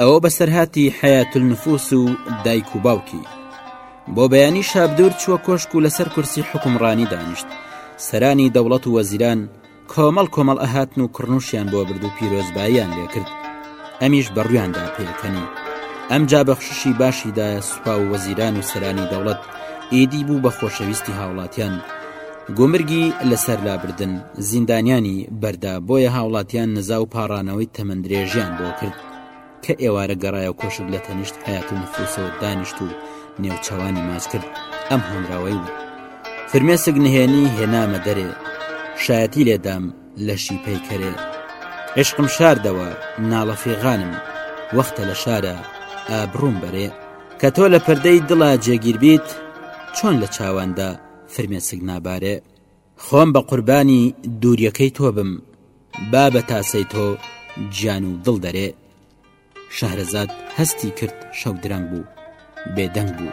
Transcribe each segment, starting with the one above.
ئەوە بەسەرهاتی حەیات النفوس و دایک و باوکی بۆ بەیانی شابدور چووە کۆشک و لەسەر کورسی حکومڕانی دانیشت سەرانی دەوڵەت و وەزیران کۆمەڵ کۆمەڵ ئەهاتن و کڕنوشیان بۆ برد و پیرۆزباییان لێکرد ئەمیش بەڕویاندا پێکەنی ئەم جا بەخششی باشیدایە سوپا و وەزیران و سەرانی دەوڵەت ئیدی بوو بە خۆشەویستی هاوڵاتیان گومرگی لەسەر لابردن زیندانیانی بەردا بۆیە هاوڵاتیان نزا و پاڕانەوەی تەمەندرێژیان بۆ کرد کە ئێوارە گەڕایە کۆشک لە تەنیشت حیات و نفوسەوە دانیشت و نێوچەوانی ماچ کرد ئەم هەنگاوەی بوو فرمێسک نهێنی هێنامە دەرێ شایەتی لێدام لەشی پەیکەرێ عشقم شاردەوە ناڵە فێغانم وەختە لە شارە ئابڕوم بەرێ کە تۆ لە پردەی دڵا جێگیر بیت چۆن لە چاواندا فرمێسک نابارێ خۆم بە قوربانی دووریەکەی تۆ بم با بە تاسەی تۆ گیان و دڵ دەرێ شەهرەزاد هەستی کرد شەو درەنگ بوو بێدەنگ بوو.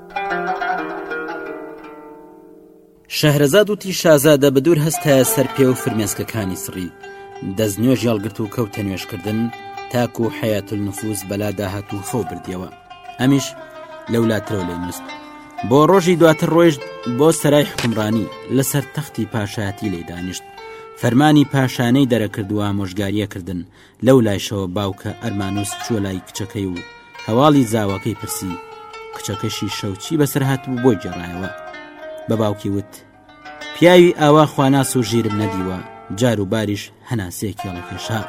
شەهرەزاد وتی شازادە بە دوور هەستە سەر پێ و فرمێسکەکانی سڕی دەست نوێژ یاڵگرت و کەوتە نوێشکردن تاکو و حەیات نفوس بەلا داهات و خۆ بردیەوە ئەمیش لەولاترەوە لە نووست بۆ ڕۆژی دواتر ڕۆیشت بۆ سەرای حکمڕانی لەسەر تەختی پاشایەتی لێ دانیشت فەرمانی پاشانەی دەرەکردووە مۆژگاریە کردن لەو لایشەوە باوکە ئەرمانوس چووە لای کچەکەی و هەواڵی زاواکەی پرسی کچەکەشی شەوچی بەسەر هاتبوو بۆ گێڕایەوە بە باوکی وت پیاوی ئاوا خواناس و ژیرم نەدیوە جار و باریش هەناسەیەکی ڕەکێشا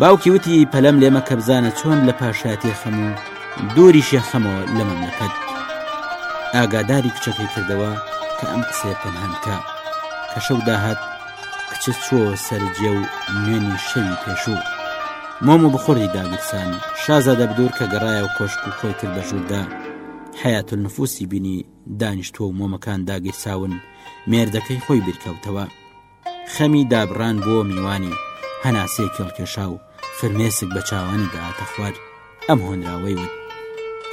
باوکی وتی پەلەم لێمە کە بزانە چۆن لە پاشایەتی خەم و دووریشە خەمەوە لە مەملەکەت ئاگاداری کچەکەی کردەوە کە ئەم قسێ پەنهانکە کە شەو داهات کچ چۆ سەر جێ و نوێنی شەوی پێشوو مۆم و بخۆری داگیرسان شازادە بدور کە گەڕایە و کۆشک و خۆی کرد بە ژووردا حیات نفوسی بینی دانیشتۆ و مۆمەکان داگیرساون مێردەکەی خۆی بیرکەوتەوە خەمی دابڕان بۆ میوانی هەناسەی کێڵکێشا و فرمێسک بە چاوانی داهاتە خوار ئەم هۆنراوەی وت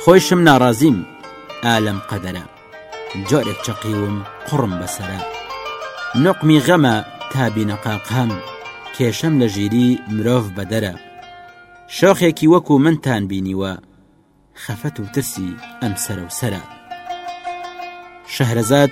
خۆیشم ناڕازیم ئالەم قەدەرە جۆرێک چەقیوم قڕم بەسرە نقمی غەمە تابینەقاقام کێشەم لە ژیری مرۆڤ بەدەرە شۆخێکی وەکو منتان بینیوە خەفەت و ترسی ئەم سەرە و سرە شەهرەزاد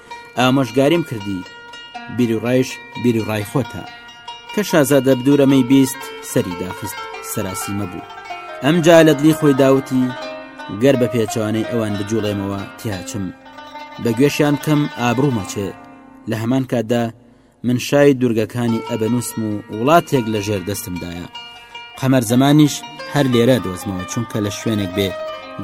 ئامۆژگاریم کردی بیروڕایش بیروڕای خۆتە کە شازادە بدورەمەی بیست سەری داخست سەراسیمە بوو ئەمجا لە دلی خۆی داوتی گەر بە پێچوانەی ئەوان بجوڵێمەوە تیاچم بە گوێشیان کەم ئابروومەچێ لە هەمان کاتدا من شای دوورگەکانی ئەبەنووسم و وڵاتێک لە ژێر دەستمدایە قەمەر زمانیش هەر لێرە دۆزمەوە چونکە لە شوێنێک بێ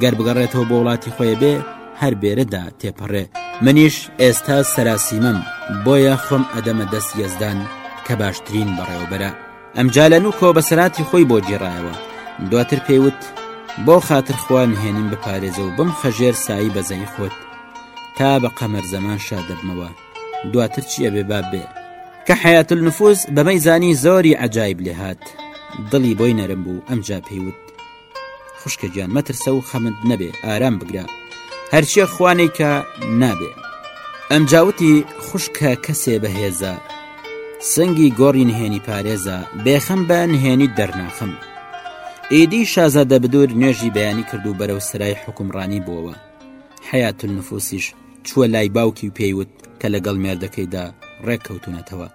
گەر بگەڕێتەوە بۆ وڵاتی خۆی بێ هەر بێرەدا تێپەڕێ منیش ئێستا سەراسیمەم بۆیە خۆم ئەدەمە دەست یەزدان کە باشترین بەڕێوەبەرە ئەمجا لە نوکۆ بەسەراتی خۆی بۆ جێڕایەوە دواتر پێیوت بۆ خاتر خوا نهێنیم بپارێزە و بم خەژێر سایی بەزەی خۆت تا بە قەمەر زەمان شادەبمەوە دواتر چی ئەبێ باب بێ کە حیات النفوس بەمەی زانی زۆری عجایب لێ هات دڵی بۆی نەرم بوو ئەمجا پێیوت خوشکە گیان مەترسە و خەمت نەبێ ئارام بگرە هەرچیە خوانەی کە نابێ ئەم جاوتی خوشکە کەسێ بەهێزە سنگی گۆڕی نهێنی پارێزە بێخەم بە نهێنی دەرناخم ئیدی شازادە بدور نوێژی بەیانی کرد و بەرەو سرای حکومڕانی بووەوە حەیات النفوسیش چووە لای باوکی و پێیوت کە لەگەڵ مێردەکەیدا ڕێککەوتونەتەوە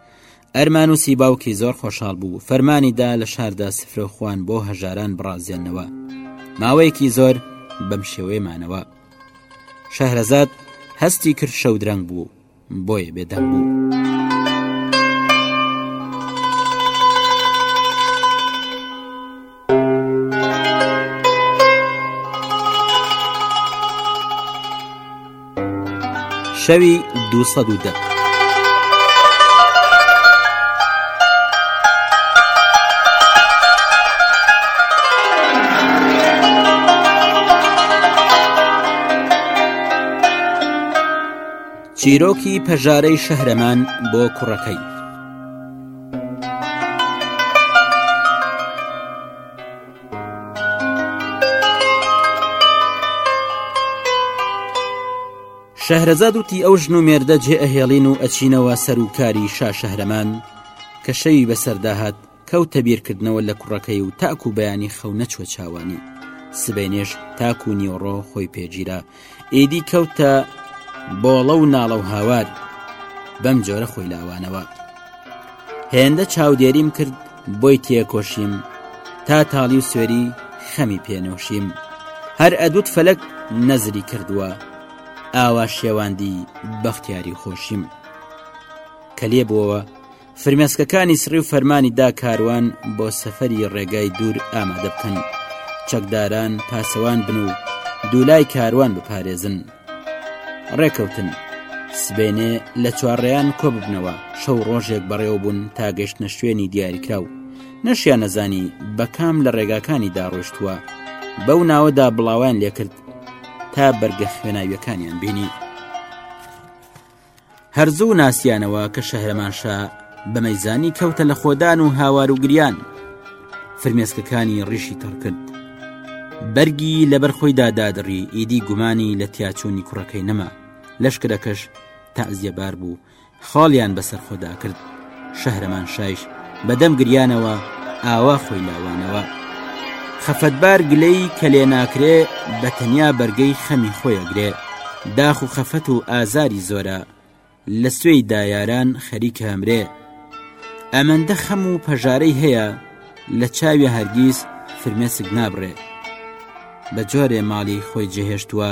ئەرمانوسی باوکی زۆر خۆشحاڵ بوو فەرمانیدا لە شاردا سفرەخواان بۆ هەژاران بڕازێنەوە ماوەیەکی زۆر بەم شێوەیەمانەوە شەهرەزاد هەستی کرد شەودرەنگ بوو بۆیە بێدەنگ بوو. شەوی دو دە. چیرۆکی پەژارەی شەهرەمان بۆ کوڕەکەی شەهرەزاد وتی ئەو ژن و مێردە جێ ئەهێڵین و ئەچینەوە سەرکاری شا شەهرەمان کە شەوی بەسەرداهات کەوتە بیرکردنەوە لە کوڕەکەی و تاکو بەیانی خەو نەچوە چاوانی سبەینێش تاکو نیوەڕۆ خۆی پێگیرا ئیدی کەوتە بۆڵە و ناڵە و هاوار بەم جۆرە خۆی لاوانەوە هێندە چاودێریم کرد بۆی تێکۆشیم تا تاڵی و سوێری خەمی پێنۆشیم هەر ئەدوت فەلەک نەزری کردووە ئاوا شێواندی بەختیاری خۆشیم کە لێ بووەوە فرمێسکەکانی سڕی و فەرمانی دا کاروان بۆ سەفەری ڕێگای دوور ئامادە بکەن چەکداران پاسەوان بن و دوولای کاروان بپارێزن ڕێکەوتن سبێنێ لە چوارڕێیان کۆببنەوە شەو ڕۆژێک بەڕێوە بوون تا گەشتە شوێنی دیاریکراو نەشیان نەزانی بەکام لە ڕێگاکانی داڕۆشتووە بەو ناوەدا بڵاوان لێکرد تا بەرگە خوێناویەکانیان بینی. هەر زوو ناسیانەوە کە شەهرەمانشا بە مەیزانی کەوتە لە خۆدان و هاوار و گریان فرمێسکەکانی ڕیشی تەڕکرد بەرگی لەبەر خۆی دادادڕی ئیدی گومانی لە تیاچوونی کوڕەکەی نەما لەشکرەکەش تازیەبار بوو خاڵیان بەسەر خۆدا کرد شەهرەمان شایش بەدەم گریانەوە ئاوا خۆی لاوانەوە خەفەتبار گلەی کە لێ ناکرێ بە تەنیا بەرگەی خەمی خۆیەگرێ داخ و خەفەت و ئازاری زۆرە لە سوێی دایاران خەریکە ئەمرێ ئەمەندە خەم و پەژارەی هەیە لە چاوی هەرگیز فرمێسک نابڕێ بە جۆرێ ماڵی خۆی جێهێشتووە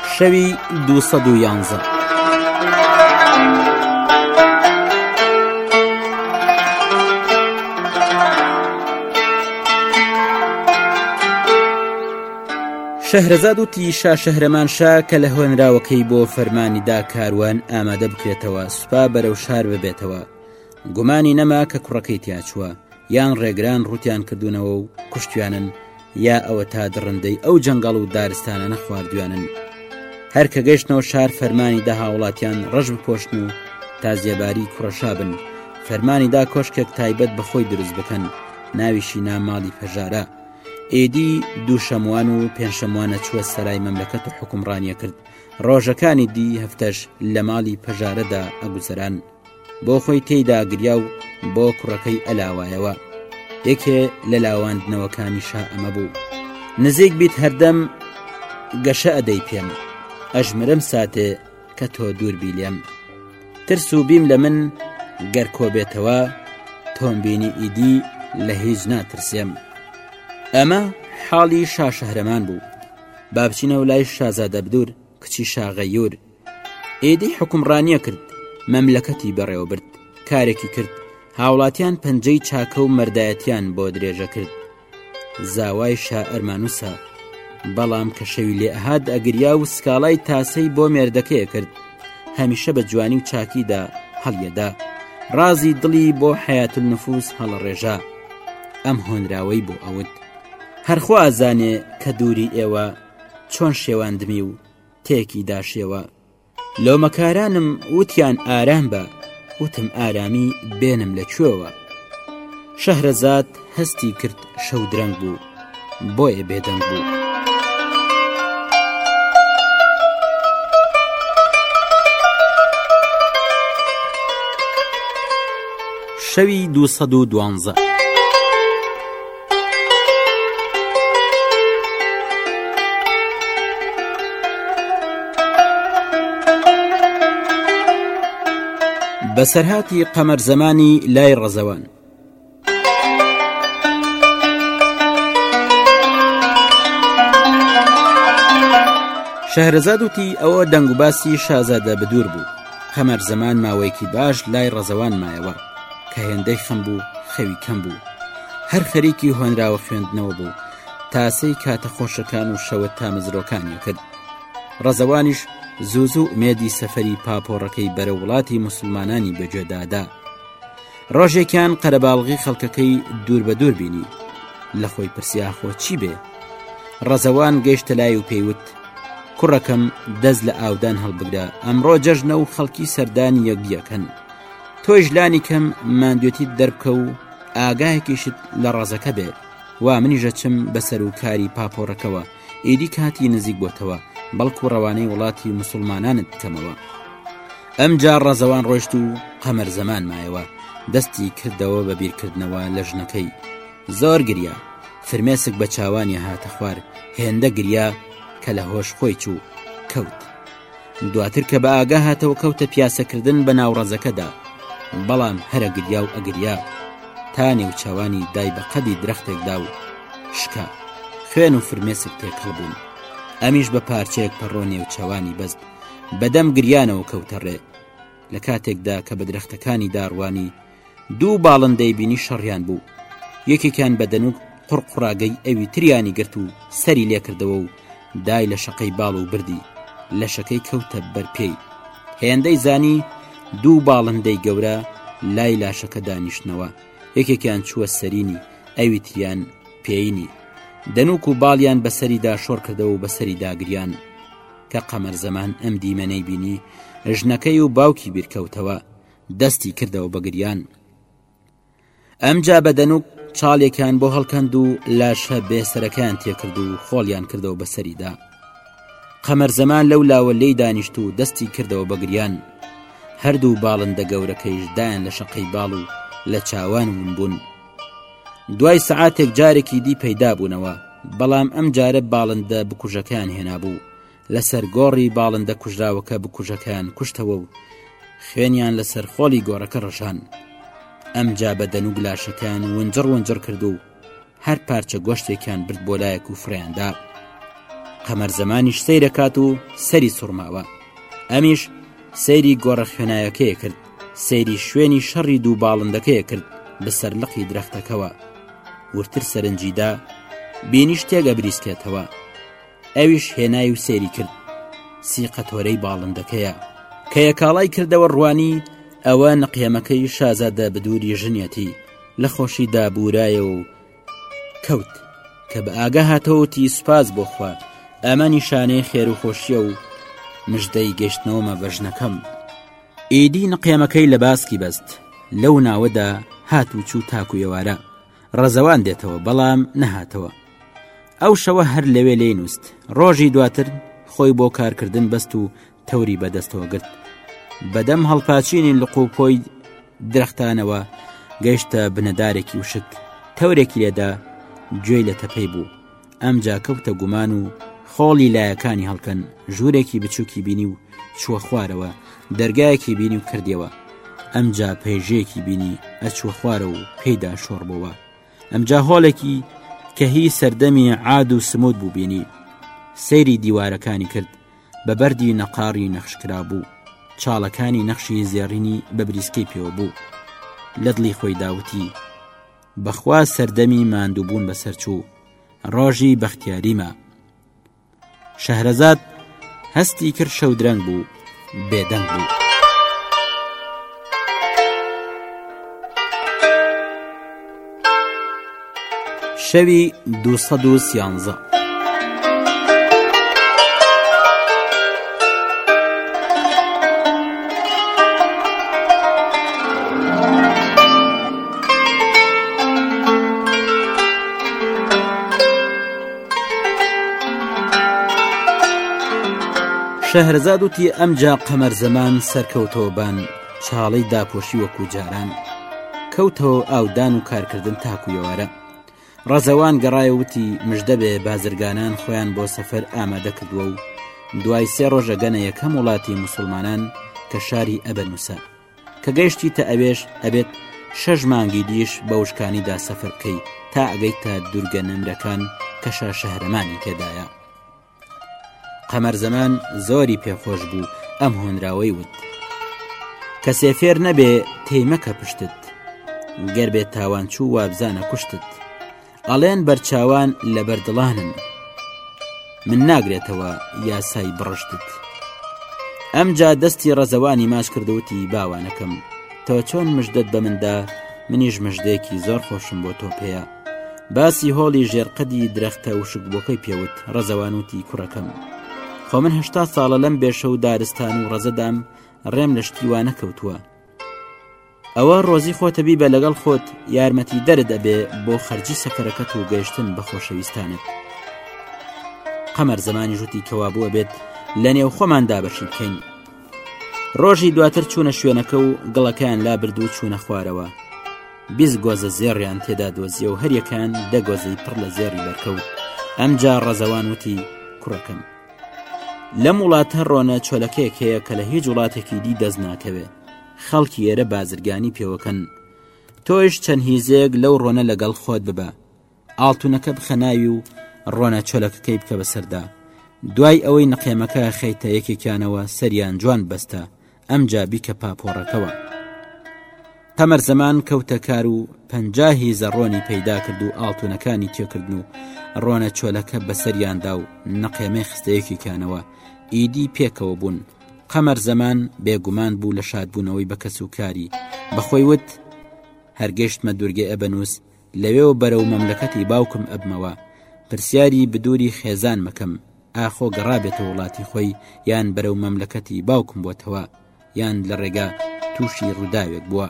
شەوی دوو سەد و یانزە. شەهرەزاد وتی شا شەهرەمان شا کە لە هۆنراوەکەی بۆ فەرمانیدا کاروان ئامادە بکرێتەوە سوپا بەرەو شار ببێتەوە گومانی نەما کە کوڕەکەی تیاچووە یان ڕێگران ڕوتیان کردوونەوە و کوشتیانن یا ئەوە تا دڕندەی ئەو جەنگەڵ و دارستانانە خواردویانن هەر کە گەشتنەوە شار فەرمانی دا هاوڵاتیان ڕژ بپۆشن و تا زێباری کوڕەشا بن فەرمانی دا کۆشکێک تایبەت بەخۆی دروست بکەن ناویشی ناماڵی پەژارە ئێدی دوو شەموان و پێنجشەموانە چووە سەرای مەملەکەت و حکومڕانیە کرد ڕۆژەکانی دی هەفتەش لە ماڵی پەژارەدا ئەگوزەران بۆ خۆی تێیدا گریا و بۆ کوڕەکەی ئەلاوایەوە یەکێ لە لاواندنەوەکانی شا ئەمە بوو نزیک بیت هەردەم گەشە ئەدەی پێم ئەژمرم ساتێ کە تۆ دوور بیلێم ترس و بیم لە من گەر کۆبێتەوە تۆمبینی ئیدی لە هیچ ناترسێم ئەمە حاڵی شاشەهرەمان بوو بابچینەوە لای شازادە بدور کچی شاغەیور ئێدی حکومڕانیە کرد مەملەکەتی بەڕێوەبرد کارێکی کرد هاوڵاتیان پەنجەی چاکە و مەردایەتیان بۆ درێژە کرد زاوای شا ئەرمانوسە بەڵام کە شەوی لێ ئەهات ئەگریا و سکاڵای تاسەی بۆ مێردەکەیە کرد هەمیشە بە جوانی و چاکیدا هەڵیەدا ڕازی دڵی بۆ حیات نفوس هەڵڕێژە ئەم هۆنراوەی بۆ ئەوت هەرخوا زانێ کە دووری ئێوە چۆن شێواندمی و تێکی داشێوە لۆمەکارانم وتیان ئارام بە وتم ئارامی بێنم لە کوێوە شەهرەزاد هەستی کرد شەو درەنگ بوو بۆیە بێدەنگ بوو. شەوی دوو دوانزە. بەسەرهاتی قەمەر زەمانی لای ڕەزەوان شەهرەزاد وتی ئەوە دەنگوباسی شازادە بدور بوو هەمەر زەمان ماوەیەکی باش لای ڕەزەوان مایەوە کە هێندەی خەم بوو خەوی کەم بوو هەر خەریکی هۆنراوە خوێندنەوە بوو تاسەی کاتە خۆشەکان و شەوە تامەزرۆکانی کرد ڕەزەوانیش زوو زوو مێدی سەفەری پاپۆڕەکەی بەرە وڵاتی مسلمانانی بەجێدادا ڕۆژێکیان قەرەباڵغی خەڵکەکەی دوور بە دوور بینی لە خۆی پرسیاخۆ چی بێ ڕەزەوان گەیشتە لای و پێیوت کوڕەکەم دەست لە ئاودان هەڵبگرە ئەمڕۆ جەژنە و خەڵکی سەردانی یەکدیەکەن تۆیش لانی کەم ماندوێتیت دەربکە و ئاگایەکیشت لە ڕازەکە بێت وا منیژەچم بەسەر و کاری پاپۆڕەکەوە ئیدی کاتی نزیک بۆتەوە بەڵکو ڕەوانەی وڵاتی مسلمانانت بکەمەوە ئەمجا ڕەزەوان ڕۆشت و قەمەر زەمان مایەوە دەستی کردەوە بە بیرکردنەوە لە ژنەکەی زۆر گریا فرمێسک بە چاوانی هاتە خوار هێندە گریا کە لە هۆش خۆی چوو کەوت دواتر کە بە ئاگا هاتەوە کەوتە پیاسەکردن بە ناو ڕەزەکەدا بەڵام هەرە گریا و ئەگریا تا نێو چاوانی دای بە قەدی درەختێکدا و شکا خوێن و فرمێسک تێکەڵ بوون ئەمیش بە پارچەیەک پەڕۆ نێو چاوانی بەست بەدەم گریانەوە کەوتە ڕێ لە کاتێکدا کە بە درەختەکانی داڕوانی دوو باڵندەی بینی شەڕیان بوو یەکێکیان بە دەنوک قڕقڕاگەی ئەوی تریانی گرت و سەری لێکردەوە و دای لە شەقەی باڵ و بردی لە شەکەی کەوتە بەرپێی هێندەی زانی دوو باڵندەی گەورە لای لاشەکە دانیشتنەوە یەکێکیان چووە سەرینی ئەوی تریان پێینی دەنوک و باڵیان بەسەریدا شۆڕ کردەوە و بەسەری داگریان کە قەمەر زەمان ئەم دیمەنەی بینی ژنەکەی و باوکی بیرکەوتەوە دەستی کردەوە بە گریان ئەمجا بە دەنوک چاڵێکیان بۆ هەڵکەند و لاشە بێسەرەکان تێکرد و خۆڵیان کردەوە بەسەریدا قەمەر زەمان لەو لاوە لێی دانیشت و دەستی کردەوە بە گریان هەردوو باڵندە گەورەکەیش دایان لە شەقەی باڵ و لە چاوان ون بوون دوای سعاتێک جارێکی دی پەیدا بوونەوە بەڵام ئەم جارە باڵندە بکوژەکان هێنابوو لەسەر گۆڕی باڵندە کوژراوەکە بکوژەکەیان کوشتەوە و خوێنیان لەسەر خۆڵی گۆڕەکە ڕژان ئەمجا بە دەنوو گلاشەکان ونجڕ ونجڕ کرد و هەر پارچە گۆشتێکیان برد بۆ لایەک و فریاندا قەمەر زمانیش سەیرەکات و سەری سوڕماوە ئەمیش سەیری گۆڕە خوێنایەکەیە کرد سەیری شوێنی شەڕی دوو باڵندەکەیە کرد بەسەر لقی درەختەکەەوە ورتر سەرنجیدا بینیش تێگە بریسکێتەوە ئەویش هێنای و سێری کرد سیقەتۆرەی باڵندەکەیە کە یەکاڵای کردەوە ڕوانی ئەوە نەقیەمەکەی شازادە بدووری ژنیەتی لە خۆشی دابورایە و کەوت کە بە ئاگا هاتەوەتی سوپاس بۆ خوارد ئەمە نیشانەی خێر و خۆشیە و مژدەی گەشتنەوەمە بەژنەکەم ئیدی نقێمەکەی لە باسکی بەست لەو ناوەدا هات و چوو تاکو ئێوارە ڕەزەوان دێتەوە بەڵام نەهاتەوە ئەو شەوە هەر لەوێ لێ نووست ڕۆژی دواتر خۆی بۆ کارکردن بەست و تەوری بەدەستەوە گرت بەدەم هەڵپاچینی لق و پۆی درەختانەوە گەیشتە بنەدارێکی وشک تەورێکی لێدا گوێی لە تەپەی بوو ئەمجا کەوتە گومان و خۆڵی لایەکانی هەڵکەن ژوورێکی بچووکی بینی و چووە خوارەوە دەرگایەکی بینی و کردیەوە ئەمجا پێژەیەکی بینی ئەچووە خوارە و پێیدا شۆڕ بووە ئەمجا هۆڵێکی کە هی سەردەمی عاد و سموت بوو بینی سەیری دیوارەکانی کرد بە بەردی نەقاڕی نەخشکرا بوو چاڵەکانی نەخشی زێڕینی بە بریسکەی پێوە بوو لە دڵی خۆی داوتی بەخوا سەردەمی ماندووبوون بەسەرچوو ڕۆژی بەختیاریمە شەهرەزاد هەستی کرد شەودرەنگ بوو بێدەنگ بوو. شەوی دوسەد و سیانزە شەهرزاد وتی ئەمجا قەمەر زەمان سەرکەوتەوە بان چاڵی داپۆشی وەکو جاران کەوتەوە ئاودان و کارکردن تاکوویەوارە ڕەزەوان گەڕای وتی مژدەبێ بازرگانان خۆیان بۆ سەفەر ئامادە کردووە و دوای سێ ڕۆژە گەنە یەکەم وڵاتی مسلمانان کە شاری ئەبەنووسە کە گەشتی تە ئەوێش ئەبێت شەش مانگی دیش بە وشکانیدا سەفەر بکەیت تا ئەگەیت تا دوورگە نەمرەکان کەشە شەهرەمانی تێدایە قەمەر زەمان زۆری پێخۆش بوو ئەم هۆنراوەی وت کەسێ فێر نەبێ تێمەکە پشتت گەر بێت تاوان چوو وابزانە کوشتت ئەڵێن بەرچاوان لە بەردڵانن من ناگرێتەوە یاسای بڕشتت ئەمجا دەستی ڕەزەوانی ماچ کردوتی باوانەکەم تۆ چۆن مژدت بە مندا منیش مژدێکی زۆر خۆشم بۆ تۆ پێەیە باسی هۆڵی ژێرقەدی درەختە و شکبووەکەی پێوت ڕەزەوان وتی کوڕەکەم خۆ من هەشتا ساڵە لەم بێشە و دارستان و ڕەزەدام ڕێم لە شتیوانە کەوتووە ئەوە ڕۆزی خۆتە بیبە لەگەڵ خۆت یارمەتی دەرد ئەبێ بۆ خەرجی سەفەرەکەت و گەیشتن بە خۆشەویستانت قەمەر زمانی ژوتی کەوا بووە بێت لە نێو خۆماندا بەشی بکەین ڕۆژی دواتر چوونە شوێنەکە و گڵەکەیان لابرد و چوونە خوارەوە بیست گۆزە زێڕیان تێدا دۆزیە و هەریەکان دەگۆزەی پڕ لە زێڕی دەرکەوت ئەمجا ڕەزەوان وتی کوڕەکەم لەم وڵاتە ڕۆنە چۆلەکەیەک هەیە کە لە هیچ وڵاتێکی دی دەست ناکەوێت خەڵکی ئێرە بازرگانی پێوەکەن تۆش چەند هیزێک لەو ڕۆنە لەگەڵ خۆت ببە ئاڵتونەکە بخە ناوی و ڕۆنە چۆلەکەکەی بکە بەسەردا دوای ئەوەی نقێمەکە خەیتە یەکێکیانەوە سەریان جوان بەستە ئەمجا بیکە پاپۆڕەکەوە قەمەر زەمان کەوتە کار و پەنجاهی زەڕۆنی پەیدا کرد و ئاڵتونەکانی تێکردن و ڕۆنە چۆلەکە بەسەریاندا و نقێمەی خستەیەکێکیانەوە ئیدی پێکەوە بوون قەمەر زەمان بێگومان بوو لە شادبوونەوەی بە کەس و کاری بەخۆی وت هەرگەشتمە دوورگە ئەبەنووس لەوێوە بەرەو مەملەکەتی باوکم ئەبمەوە، پرسیاری بدووری خێزانم ئەکەم، ئاخۆ گەڕابێتە وڵاتی خۆی یان بەرەو مەملەکەتی باوکم بۆتەوە، یان لە ڕێگا تووشی ڕووداوێک بووە؟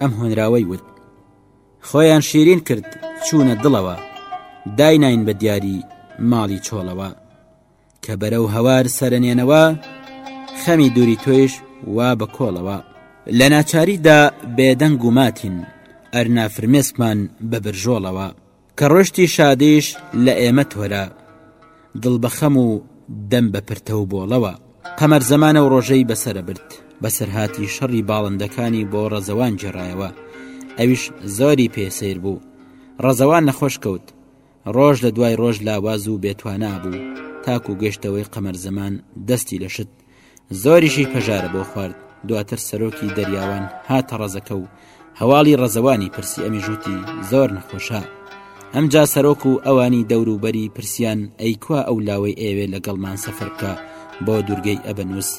ئەم هۆنراوەی وت. خۆیان شیرین کرد چوونە دڵەوە، دایناین بە دیاری ماڵی چۆڵەوە. کە بەرەو هەوار سەرنێنەوە خەمی دووری تۆیش وا بە کۆڵەوە لە ناچاریدا بێدەنگ و ماتین ئەرنا فرمێسکمان بە برژۆڵەوە کە ڕۆشتی شادیش لە ئێمە تۆرە دڵ بە خەم و دەم بە پرتە و بۆڵەوە قەمەر زەمانە و ڕۆژەی بەسرە برد بەسەرهاتی شەڕی باڵندەکانی بۆ ڕەزەوان جێڕایەوە ئەویش زۆری پێسیر بوو ڕەزەوان نەخۆش کەوت ڕۆژ لە دوای ڕۆژ لاواز و بێتوانا بوو تاکو گەشتەوەی قەمەر زەمان دەستی لە شت زۆریشی پەژارە بۆ خوارد دواتر سەرۆکی دەریاوان هاتە ڕەزەکە و هەواڵی ڕەزەوانی پرسی ئەمی ژووتی زۆر نەخۆشە ئەمجا سەرۆک و ئەوانی دەوروبەری پرسیان ئەیکوا ئەو لاوەی ئێوێ لەگەڵمان سەفەر بکە بۆ دوورگەی ئەبەنووس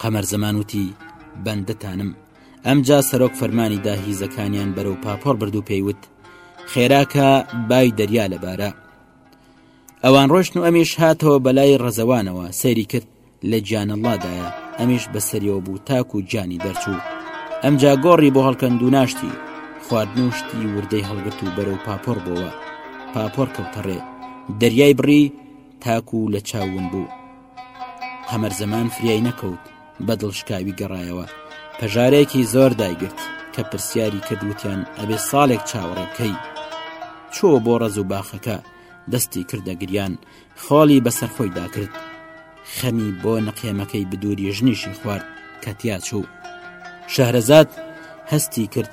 قەمەر زەمان وتی، بەندەتانم. ئەمجا سەرۆک فەرمانی دا هیزەکانیان بەرەو پاپۆڕ برد و پێی وت، خێراکە بای دەریا لەبارە. ئەوان ڕۆشت و ئەمیش هاتەوە بەلای ڕەزەوانەوە سەیری کرد لە گیان اللادایە ئەمیش بەسەریەوە بوو تاک و گیانی دەرچوو ئەمجا گۆڕی بۆ هەڵکەند و ناشتی خواردن و شتی وردەی هەڵگرت و بەرەو پاپۆڕ بۆوە پاپۆر کەوتەڕێ دەریای بڕی تاکو و لە چاوون بوو قەمەر زەمان فریای نەکەوت بە دڵشکاوی گەڕایەوە پەژارێکی زۆر دایگرت کە پرسیاری کردوتیان ئەبێ ساڵێک چاوەڕێکەی چۆ بۆ ڕەز و باخەکە دەستی کردە گریان خاڵی بەسەر خۆی داکرد خەمی بۆ نەقێمەکەی بدووری ژنیشی خوارد کە تیا چوو شەهرەزاد هەستی کرد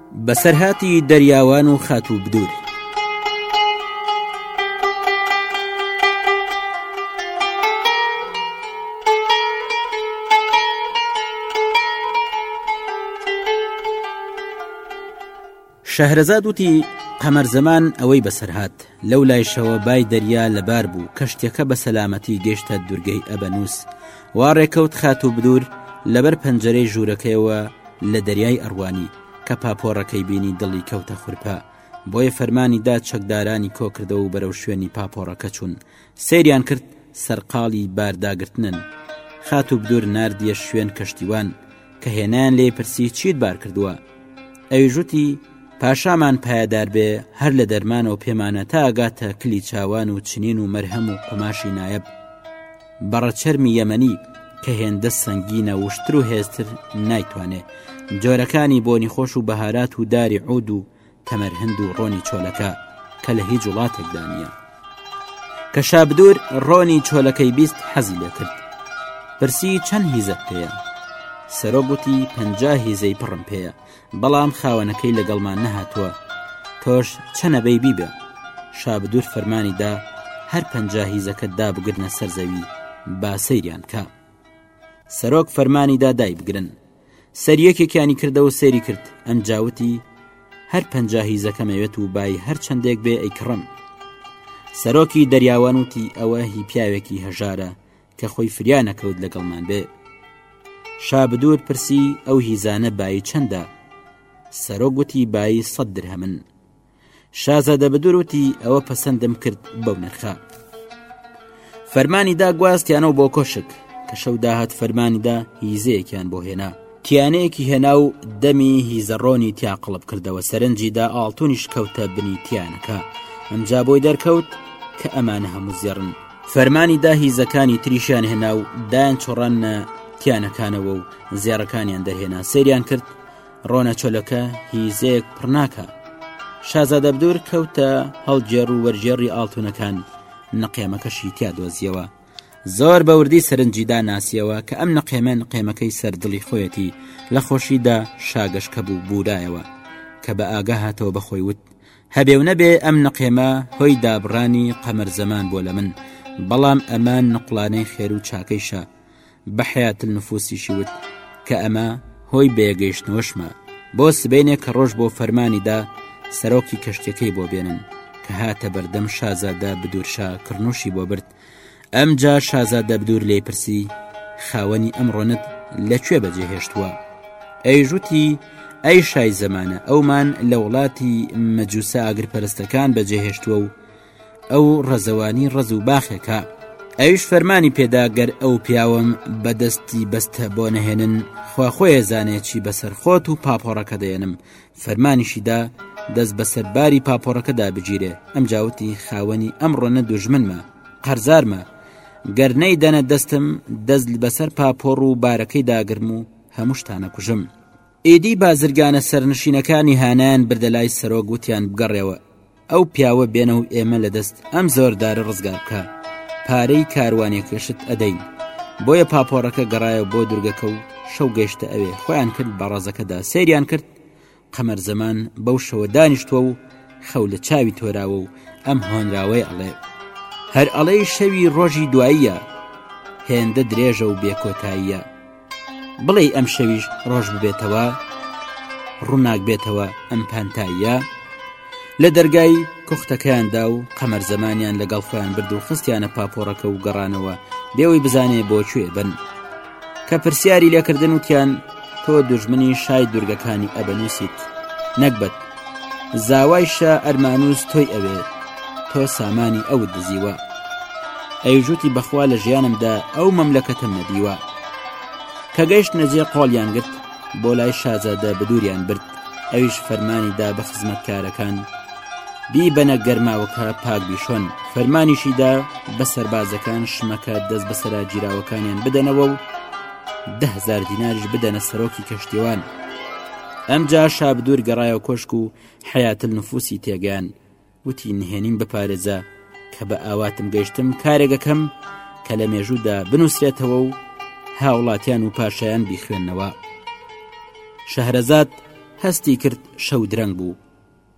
بەسەرهاتی دەریاوان و خاتوو بدور. شەهرەزاد وتی قەمەر زەمان ئەوەی بەسەرهات لەو لایشەوە بای دەریا لەبار بوو کەشتیەکە بە سەلامەتی گەشتە دورگەی ئەبەنووس وا ڕێکەوت خات و بدور لەبەر پەنجەرەی ژوورەکەیەوە لە دەریای ئەڕوانی کە پاپۆڕەکەی بینی دڵی کەوتە خورپە بۆیە فەرمانی دا چەکدارانی کۆکردەوە و بەرەو شوێنی پاپۆڕەکە چوون سەیریان کرد سەرقاڵی بارداگرتنن خاتوو بدور نردە شوێن کەشتیوان کە هێنان لێ پرسی چیت بار کردووە ئەوی ژوتی پاشامان پایدار بێ هەر لە دەرمانەوە پێمانە تاگاتە کلی چاوان و چنین و مەرهەم و قوماشی نایب بەڕە چەرمی یەمەنی کە هێندە سەنگینە وشتر و هێزتر نایتوانێ جۆرەکانی بۆنی خۆش و بەهارات و داری عود و تەمەر هند و ڕۆنی چۆلەکە کە لە هیچ وڵاتێکدا نییە کە شابدور ڕۆنی چۆلەکەی بیست حەزی لێ کرد پرسی چەند هیزت پێەیە سەرۆ گوتی پەنج هیزەی پڕم پێەیە بەڵام خاوەنەکەی لەگەڵمان نەهاتووە تۆش چەنەبەی بیبێ شابدور فەرمانی دا هەر پەنج هیزەکەت دا بگرنە سەر زەوی با سەیریان کە سەرۆک فەرمانی دا دای بگرن سەر یەکێکیانی کردەوە سێری کرد ئەنجاوتی هەر پەنجا هیزەکەمەوێت و بای هەر چەندێک بێ ئەیکڕم سەرۆکی دەریاوان وتی ئەوە هی پیاوێکی هەژارە کە خۆی فریا نەکەوت لەگەڵمان بێ شابدور پرسی ئەو هیزانە بایی چەندە سەرۆک وتی بایی سەد درهەمن شازادە بدور وتی ئەوە پەسەندم کرد بەو نرخە فەرمانی دا گواستیانەوە بۆ کۆشک کە شەو داهات فەرمانیدا هیزەیەکیان بۆ هێنا تیانەیەکی هێنا و دەمی هیزەڕۆنی تیا قڵب کردەوە سەرنجیدا ئاڵتونیش کەوتە بنی تیانەکە ئەمجا بۆی دەرکەوت کە ئەمانە هەموو زێڕن فەرمانی دا هیزەکانی تریشیان هێنا و دایان چۆڕانە تیانەکانەوە و زێڕەکانیان دەهێنا سریان کرد ڕۆنە چۆلەکە هیزەیەک پڕناکە شازادە بدور کەوتە هەڵگێڕ و وەرگێڕی ئاڵتونەکان نەقێمەکەشی تیا دۆزیەوە زۆر بە وردی سەرنجیدا ناسیەوە کە ئەم نەقێمەن قێمەکەی سەردڵی خۆیەتی لە خۆشیدا شاگەشکە بوو بورایەوە کە بە ئاگا هاتەوە بەخۆی وت هەبێ و نەبێ ئەم نەقێمە هۆی دابڕانی قەمەر زەمان بۆ لە من بەڵام ئەمان نقلانەی خێر و چاکەیشە بەحەیات النفوسیشی وت کە ئەمە هۆی بەیەگەیشتنەوەشمە بۆ سبەینێ کە ڕۆژ بۆ فەرمانی دا سەرۆکی کەشتیەکەی بۆ بێنن کە هاتە بەردەم شازادە بدورشا کڕنوشی بۆ برد ئەم جا شازادە بدور لی پرسی خاوەنی ئەم ڕۆنت لەکوێ بەجێ هێشتووە ئەی ژوتی ئەی شای زەمانە ئەومان لە وڵاتی مەجووسە ئاگرپەرستەکان بەجێهێشتووە و ئەو ڕەزەوانی ڕەز و باخێکە ئەویش فەرمانی پێدا گەر ئەو پیاوەم بەدەستی بەستە بۆ نەهێنن خوا خۆیە زانێکی بەسەر خۆت و پاپۆڕەکە دێنم فەرمانیشیدا دەست بەسەر باری پاپۆڕەکەدا بگیرێ ئەم جاوتی خاوەنی ئەم ڕۆنە دوژمنمە قەرزارمە گەر نەیدەنە دەستم دەست بەسەر پاپۆڕ و بارەکەی داگرم و هەمووشتانە کوژم ئیدی بازرگانە سەرنشینەکانی هانیان بردە لای سەرۆک وتیان بگەڕێەوە ئەو پیاوە بێنە و ئێمە لە دەست ئەم زۆردارە ڕزگار بکە پارەی کاروانێکێشت ئەدەین بۆیە پاپۆڕەکە گەڕایە بۆ دورگەکە و شەو گەشتە ئەوێ خۆیان کرد بە ڕزەکەدا سەیریان کرد قەمەر زەمان بەو شەوە دانیشتووە و خەو لە چاوی تۆراوە و ئەم هۆنراوەی ئەڵێ هەر ئەڵێی شەوی ڕۆژی دواییە هێندە درێژە و بێکۆتاییە بڵێی ئەم شەویش ڕۆژ ببێتەوە ڕووناک بێتەوە ئەم پانتاییە لە دەرگای کۆختەکەیاندا و قەمەر زەمانیان لەگەڵ خۆیان برد و خستیانە پاپۆڕەکە و گەڕانەوە بێەوەی بزانێ بۆکوێ بن کە پرسیاری لێکردن وتیان تۆ دژمنی شای دوورگەکانی ئەبەنووسیت نەکبەت زاوای شا ئەرمانوس تۆی ئەوێ تۆ سامانی ئەوت دزیوە ئەیژوتی بەخوا لە ژیانمدا ئەو مەملەکەتم نەدیوە کە گەشت نەجێ قۆڵیان گرت بۆ لای شازادە بدوریان برد ئەویش فەرمانی دا بە خزمەتکارەکان بی بەنە گەرماوەکە پاک بیشۆن فەرمانیشیدا بە سەربازەکان شمەکە دەست بە سەراگیراوەکانیان بدەنەوە و دههزار دیناریش بدەنە سەرۆکی کەشتیوان ئەمجا شابدوور گەڕایەوە کۆشک و حەیاتل نفوسی تێگەیان وتی نهێنیم بپارێزە کە بە ئاواتم گەشتم کارێگەکەم کە لە مێژوودا بنووسێتەوە و هاوڵاتیان و پاشایان بیخوێندنەوە شەهرەزاد هەستی کرد شەو درەنگ بوو